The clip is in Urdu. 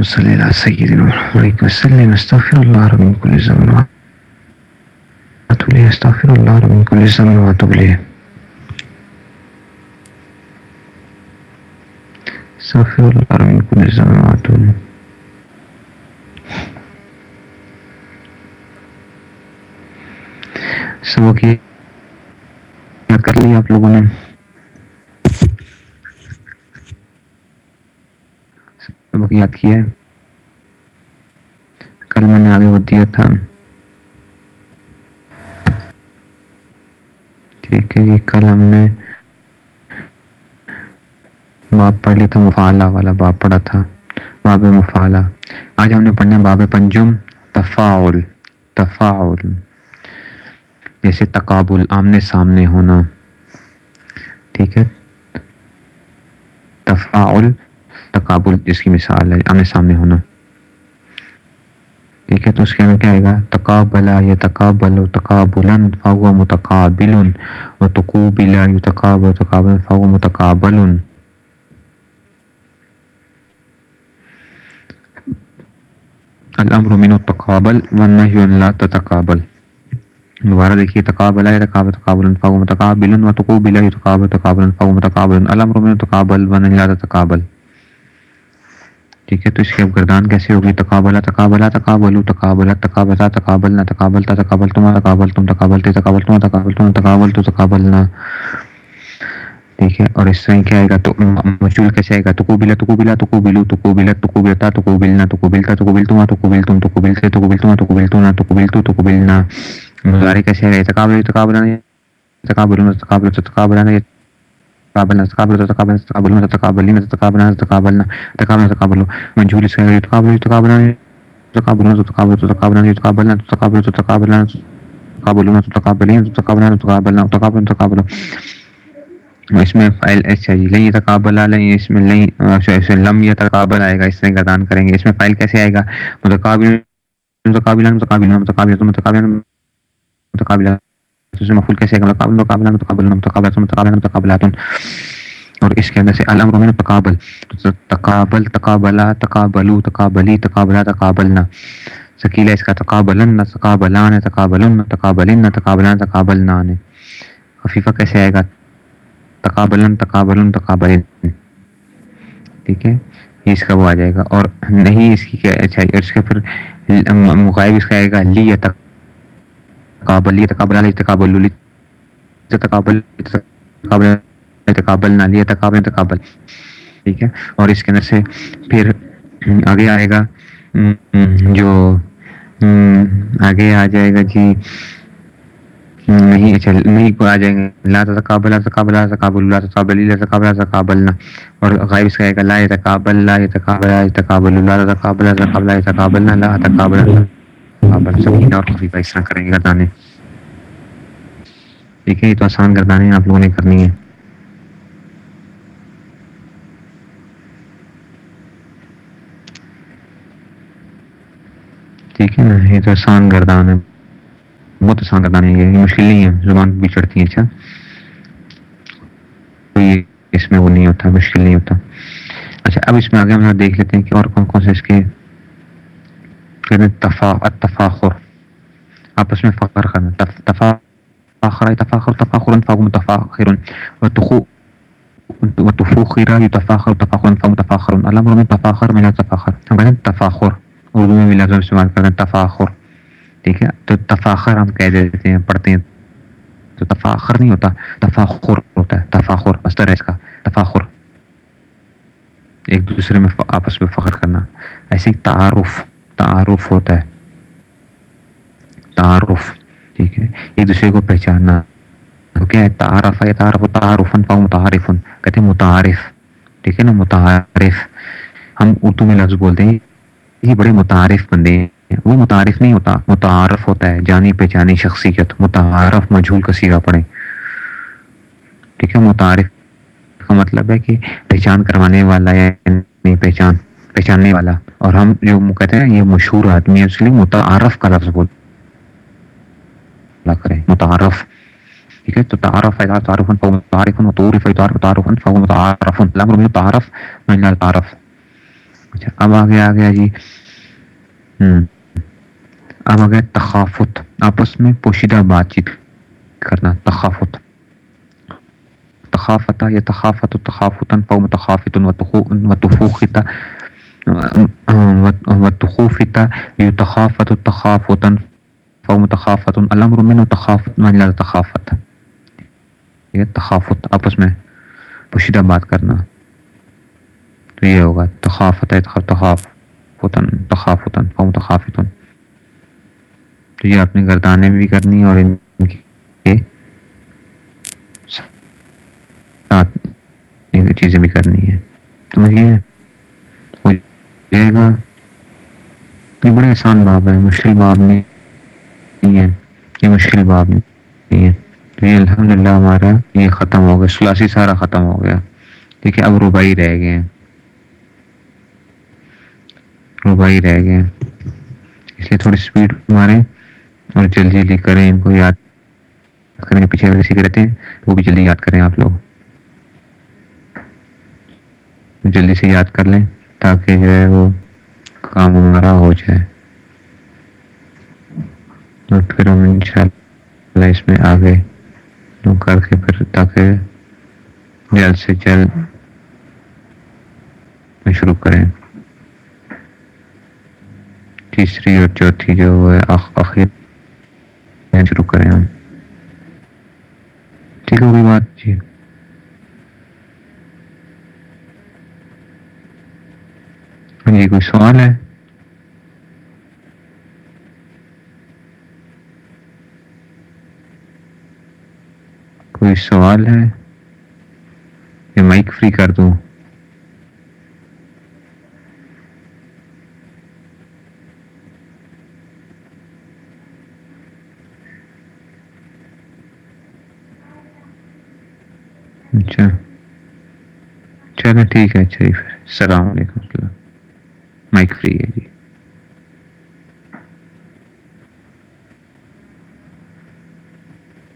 اللهم صل على سيدنا محمد وسلم. استغفر الله رب من كل ذنب واتوب اليه استغفر الله رب من كل ذنب واتوب اليه استغفر الله رب من كل ذنب واتوب اليه سبق یاد کر لیا آپ لوگوں نے. سبق یاد کیا ہے۔ کل میں نے آگے وہ دیا تھا۔ ٹھیک ہے جی کل ہم نے باب پڑھ لیا تھا مفالہ والا باب پڑھا تھا۔ باب مفالہ آج ہم نے پڑھنا باب پنجم، تفاعل۔ تفاعل۔ جیسے تقابل، آمنے سامنے ہونا۔ ٹھیک ہے۔ تفاعل تقابل جس کی مثال ہے آمنے سامنے ہونا۔ ٹھیک ہے تو اس کے اندر کیا آئے گا؟ تقابلا یا تقابل و تقابلا فهو متقابل و تقوبلا یتقابل تقابل فهو متقابل الامر من التقابل والنهي لا تتقابل۔ دوبارہ دیکھیے، تقابل ہے تقابل تقابل فهو متقابل و تقوبل يتقابل تقابل فهو متقابل الامر من التقابل والنهي لا تتقابل۔ ٹھیک ہے، تو اس کی اب گردان کیسے ہوگی؟ تقابلہ تقابلہ تقابل تقابلہ تقابلہ تقابل نہ تقابل تا تقابل تم تقابل تم تقابل تقابل تم تقابل تم تقابل تو تقابل نہ ٹھیک ہے، اور اس طرح کیا آئے گا؟ تو مشہور کیسے آئے گا؟ تو قبیلا تو قبیلا تو قبیلو تو قبیلا تو قبیلتا تو قبیلنا تو قبیلتا تو قبیل تم تو قبیل تم تو قبیل سے تو قبیل تم تو قبیل تو نہ تو قبیل تو تو قبیلنا مظاہرے کیسے آئے گا؟ تقابل تقابل تقابل تقابل تقابل تقابلنا تقابل تقابل تقابلنا تقابلنا تقابلنا تقابلنا تقابلنا تقابل منجول سے تقابل تقابلنا تقابلنا تقابل تقابلنا تقابلنا تقابل تقابلنا تقابلنا تقابلنا تقابلنا تقابلنا تقابل تقابل اس میں فائل اچھا جی لن تقابل لن اس میں لن لم يتقابل آئے گا اس طرح گردان کریں گے اس میں فائل کیسے آئے گا متقابل متقابلا متقابلا متقابلا متقابلا متقابلا اس مفعول کیسے آئے گا متقابل متقابلا متقابلا متقابلا متقابلا متقابلات اور اس کے اندر سے الامر من تقابل تقابل تقابلا تقابلو تقابلی تقابلا تقابلنا۔ سکیلا اس کا تقابلن تقابلان تقابلن تقابلن تقابلان تقابلنان۔ خفیفہ کیسے آئے گا؟ تقابلن تقابلن تقابلن۔ ٹھیک ہے؟ یہ اس کا وہ آ جائے گا۔ اور نہیں اس کی کیا اچھا اس کا پھر مغائب اس کا آئے گا۔ لی یا تقابل تقابل لی تقابل لی تقابل تقابل تقابل نہ لی تقابل تقابل ٹھیک ہے اور اس کے اندر سے پھر آگے آئے گا جو آگے آ جائے گا جی نہیں اچھا نہیں کو آ جائیں گے لا تقابل تقابل تقابل لا تقابل لا تقابل تقابلنا اور غائب اس کا ہے لا يتقابل لا يتقابل يتقابل لا تقابل تقابل يتقابلنا لا تقابل تقابل سب اور خفیفہ اس طرح کریں گے گردانے۔ ٹھیک ہے یہ تو آسان گردانے آپ لوگوں نے کرنی ہے ٹھیک ہے نا یہ تو آسان گردان ہے۔ بہت آسان گردان ہے، یہ مشکل نہیں ہے۔ زبان بھی چڑھتی ہے اچھا۔ کوئی اس میں وہ نہیں ہوتا، مشکل نہیں ہوتا۔ اچھا اب اس میں آگے ہم دیکھ لیتے ہیں کہ اور کون کون سے اس کے تفا تفاخر آپس میں فخر کرنا تفاخر تفاخر تفاخر فاغ متفاخر. وتخو وتفوخر يتفاخر، تفاخر فاغ متفاخر. الامر من تفاخر من تفاخر. ہم کہتے ہیں تفاخر اردو میں بھی لفظ استعمال کرتے ہیں تفاخر ٹھیک ہے تو تفاخر ہم کہہ دیتے ہیں پڑھتے ہیں تو تفاخر نہیں ہوتا تفاخر ہوتا ہے تفاخر. مستر ہے اس کا تفاخر. ایک دوسرے میں آپس میں فخر کرنا ایسے تعارف. تعارف ہوتا ہے۔ تعارف، ٹھیک ہے؟ ایک دوسرے کو پہچاننا۔ کیا ہے، تعارف ہے تعارف تعارف متعارف کہتے ہیں متعارف۔ ٹھیک ہے نا؟ متعارف۔ ہم اردو میں لفظ بولتے ہیں۔ یہ بڑے متعارف بندے ہیں۔ وہ متعارف نہیں ہوتا۔ متعارف ہوتا ہے، جانی پہچانی شخصیت۔ متعارف مجھول کا سیگا پڑے ٹھیک ہے؟ متعارف کا مطلب ہے کہ پہچان کروانے والا یا نہیں پہچان۔ پہچاننے والا۔ اور ہم جو کہتے ہیں یہ مشہور آدمی ہے، اس لیے متعارف کا لفظ بول۔ کریں متعارف۔ ٹھیک ہے؟ تو تعارف ہے تعارف متعارف متعارف تعارف تعارف متعارف الامر من التعارف من التعارف اچھا اب آگے آ گیا جی ہوں اب آ گیا تخافت۔ آپس میں پوشیدہ بات چیت کرنا، تخافت۔ تخافت یا تخافت تخافتن فو متخافت و تفوخت و تخوفت یو تخافت الامر من تخافت من لا تخافت. یہ تخافت، آپس میں پوشیدہ بات کرنا۔ تو یہ ہوگا، تخافت تخافتن تخافتن فو متخافتن تو یہ اپنی گردانے بھی کرنی اور ان کی ساتھ چیزیں بھی کرنی ہے تو یہ جائے گا یہ بڑے آسان باب ہے، مشکل باب نہیں ہے، یہ مشکل باب نہیں ہے۔ تو یہ الحمد للہ ہمارا یہ ختم ہو گیا، سلاسی سارا ختم ہو گیا۔ دیکھیے، اب ربائی رہ گئے ہیں۔ ربائی رہ گئے اس لیے تھوڑی اسپیڈ ماریں اور جلدی جلدی کریں، ان کو یاد کریں، پیچھے والے سیکھ رہتے ہیں، وہ بھی جلدی یاد کریں آپ لوگ۔ جلدی سے یاد کر لیں۔ تاکہ جو ہے وہ کام ہمارا ہو جائے۔ اور پھر ہم ان شاء اللہ اس میں آگے کر کے پھر تاکہ جلد سے جلد میں شروع کریں۔ تیسری اور چوتھی جو ہے آخر شروع کریں ہم۔ ٹھیک ہوگی بات جی جی کوئی سوال ہے کوئی سوال ہے کہ مائک فری کر دوں اچھا چلو ٹھیک ہے اچھا جی پھر السلام علیکم مائک فری ہے جی۔